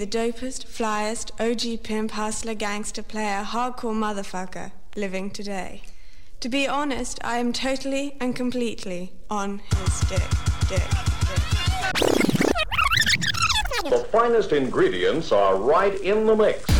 The dopest, flyest, OG pimp, hustler, gangster, player, hardcore motherfucker living today. To be honest, I am totally and completely on his dick, dick, dick. The finest ingredients are right in the mix.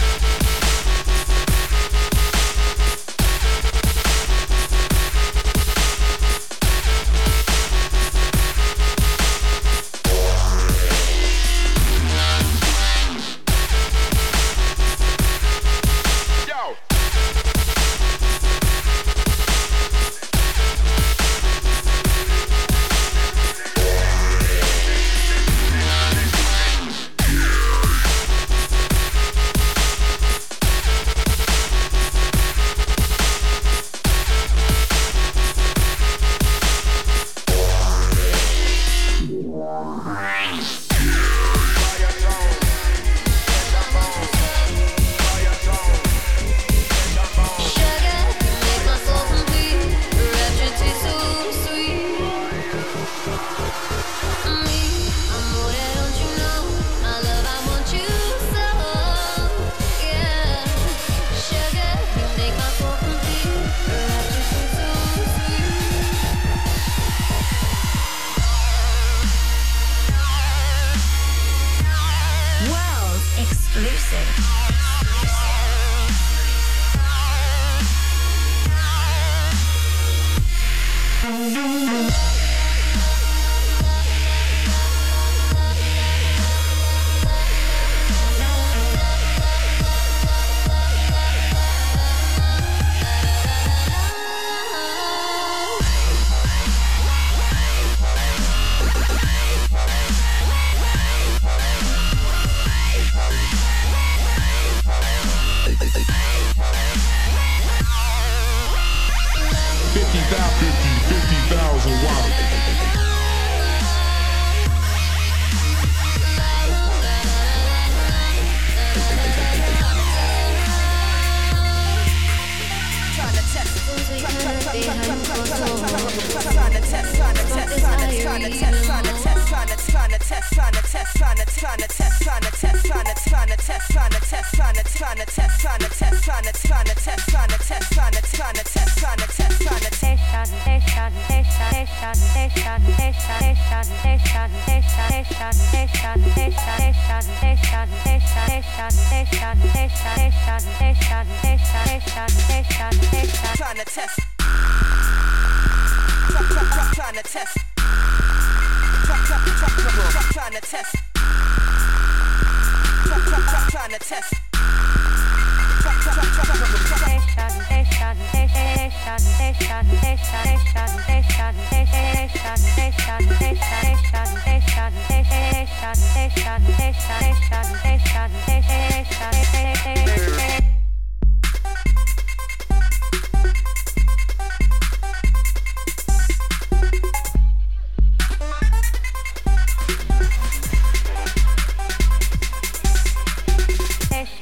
Trying to test. Trying to test. Trying to test. Trying to test. Trying to test. Trying to test. Thank you.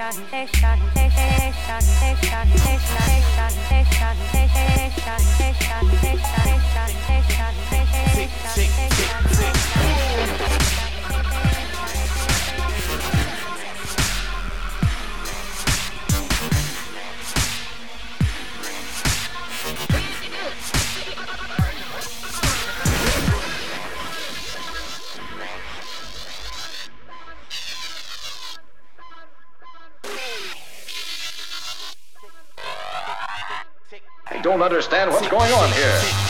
I don't understand what's going on here.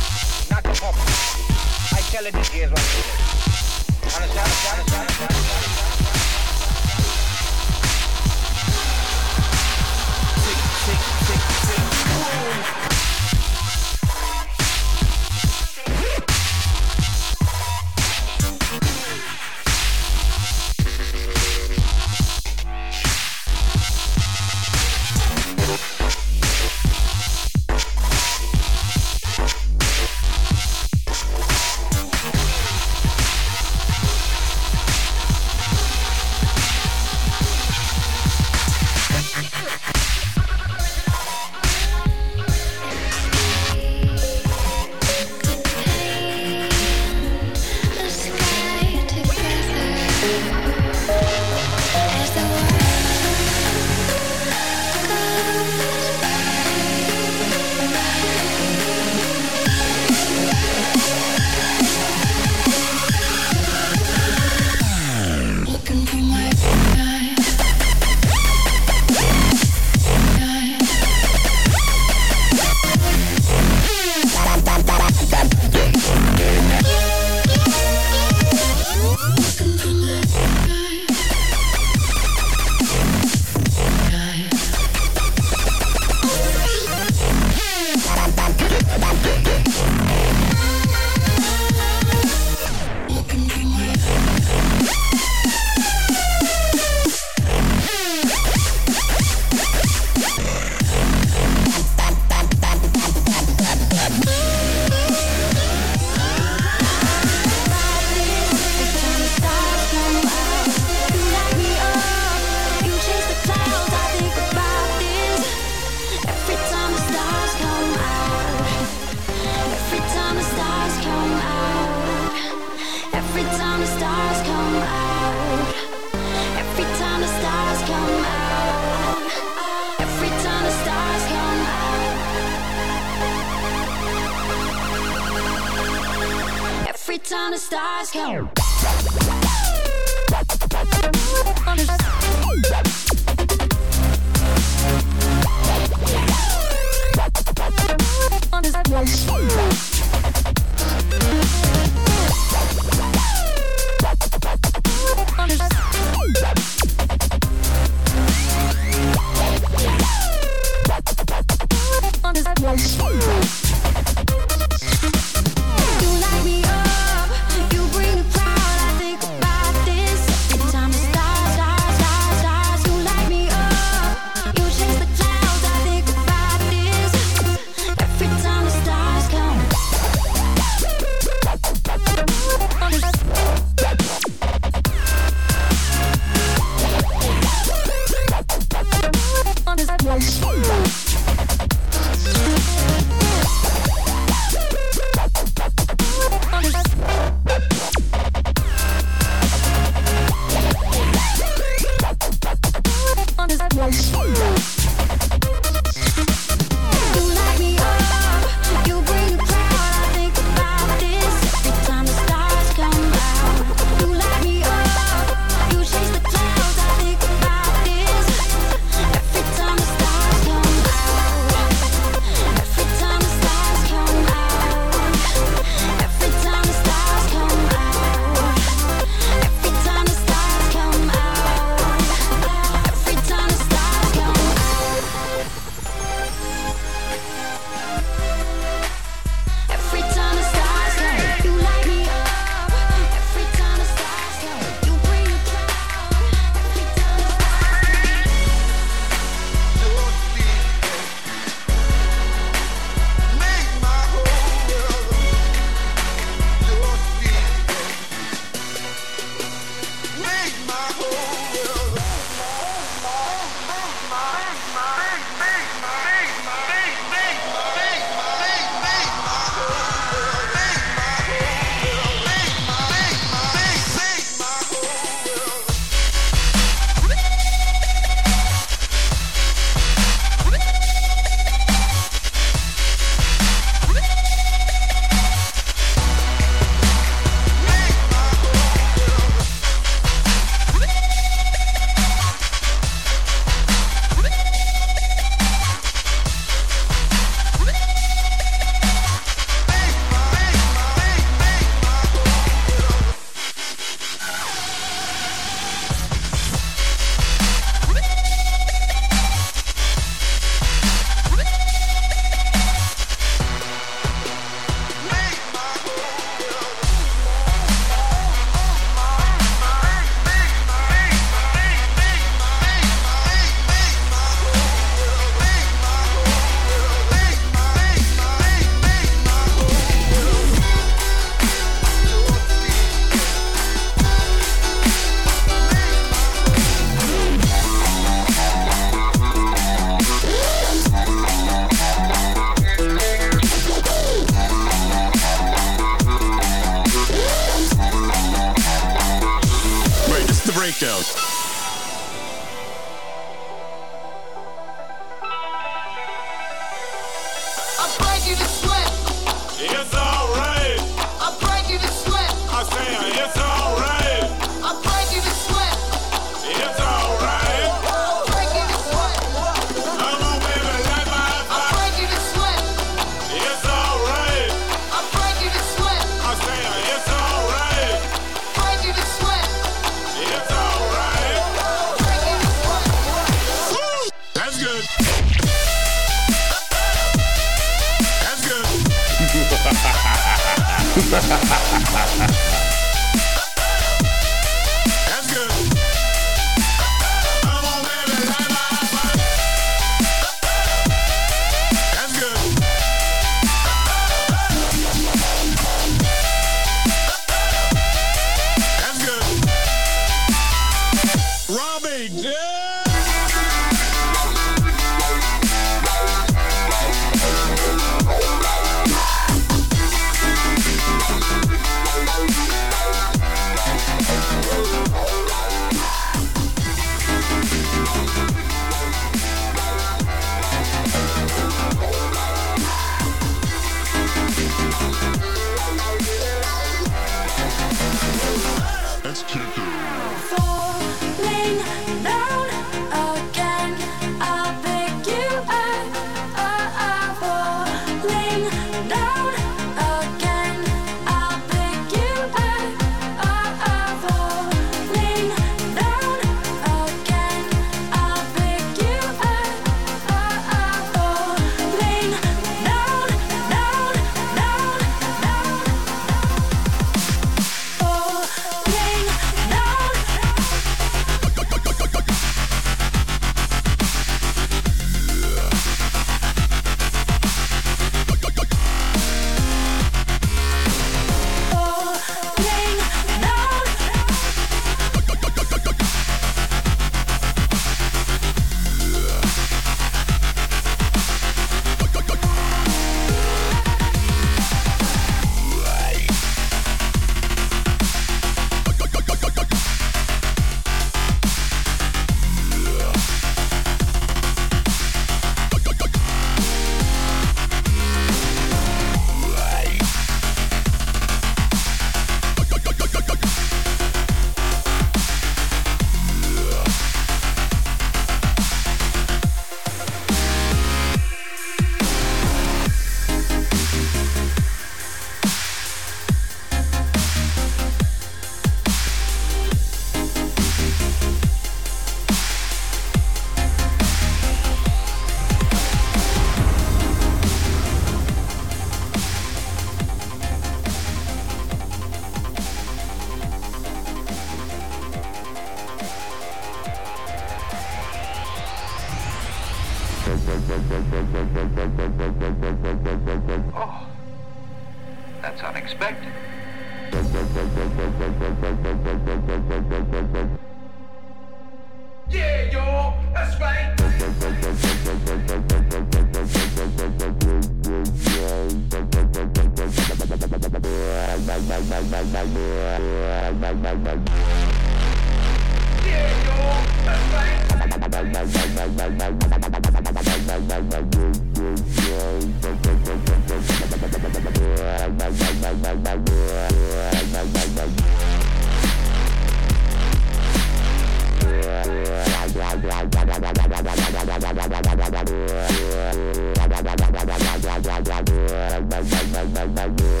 Yeah,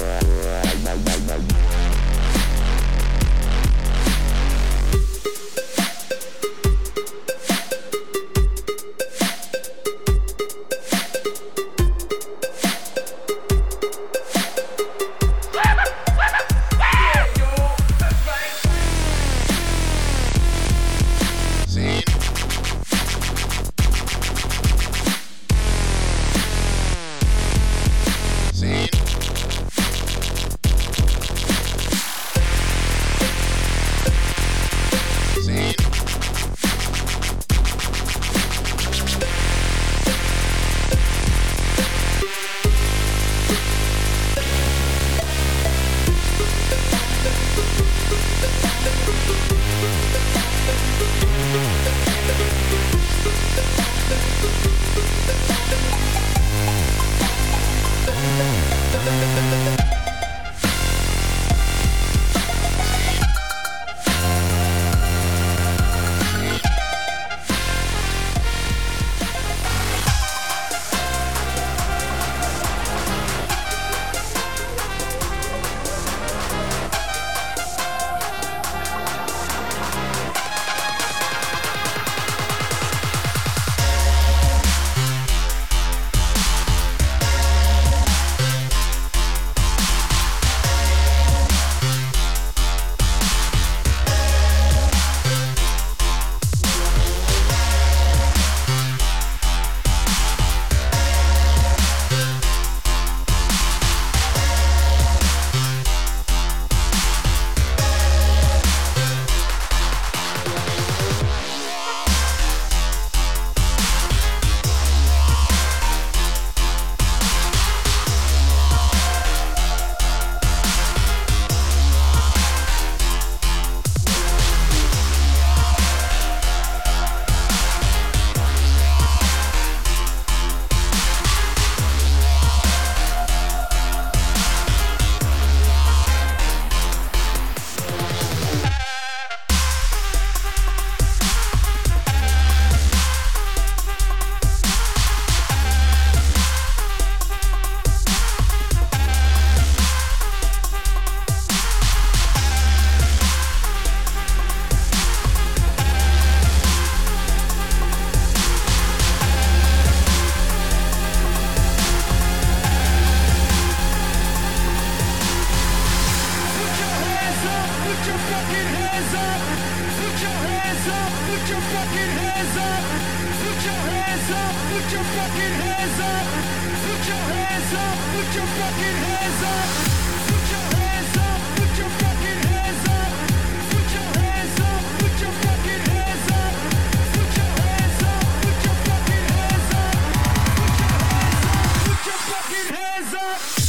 Bass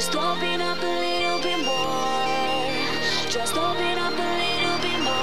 Just open up a little bit more. Just open up a little bit more.